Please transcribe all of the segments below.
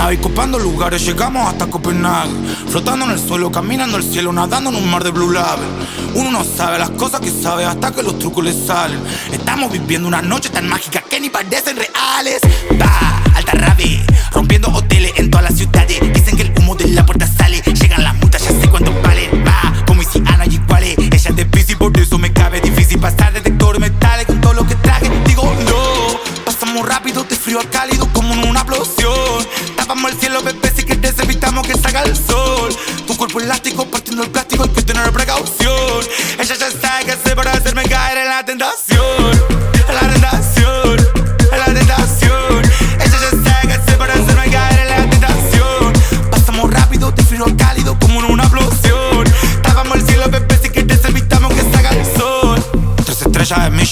nave y copando lugares, llegamos hasta Copenhague. Flotando en el suelo, caminando el cielo, nadando en un mar de blue label. Uno no sabe las cosas que sabe hasta que los trucos le salen. Estamos viviendo una noche tan mágica que ni parecen reales. Va, alta rave, rompiendo hoteles en todas las ciudades. Dicen que el humo de la puerta sale. Llegan las multas, ya sé cuánto valen. Va, como si Ana y cuáles. Ella es difícil, por eso me cabe difícil pasar detector metales con todo lo que traje. Digo, no, pasamos rápido de frío a cálido Tapamos el cielo, bebé, si quieres evitamos que salga el sol. Tu cuerpo elástico partiendo el plástico, hay que tener precaución. Ella ya sabe que hace para hacerme caer en la tentación.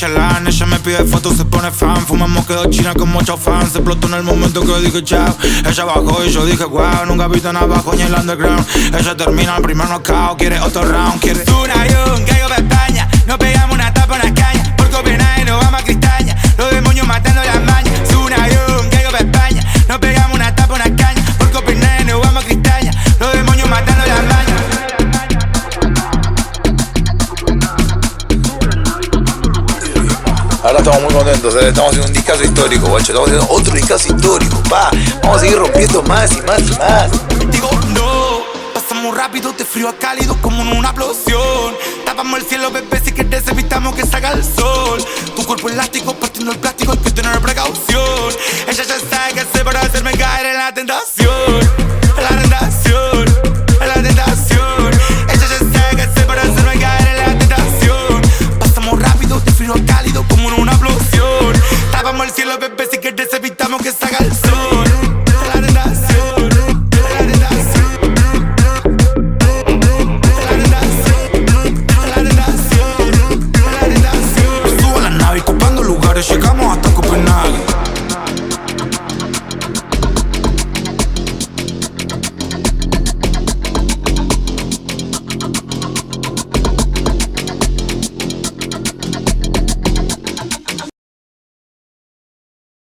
Ella me pide fotos, se pone fan. Fumamos quedó china con muchos fans Se explotó en el momento que dije chao. Ella bajó y yo dije wow Nunca he visto nada bajo ni el underground Ella termina el primer knockout Quiere otro round, quiere Tunayón, caigo de España Nos pegamos Ahora estamos muy contentos, ¿eh? estamos haciendo un discazo histórico, guacho. Estamos haciendo otro discazo histórico, pa. Vamos a seguir rompiendo más y más y más. Digo no, pasamos rápido de frío a cálido como en una explosión. Tapamos el cielo, bebé, si quieres evitamos que salga el sol. Tu cuerpo elástico partiendo el plástico, hay que tener precaución. Ella ya sabe que hace para hacerme caer en la tentación. Cálido como en una explosión. Tapamos el cielo, bebé, si quieres evitamos que salga el sol.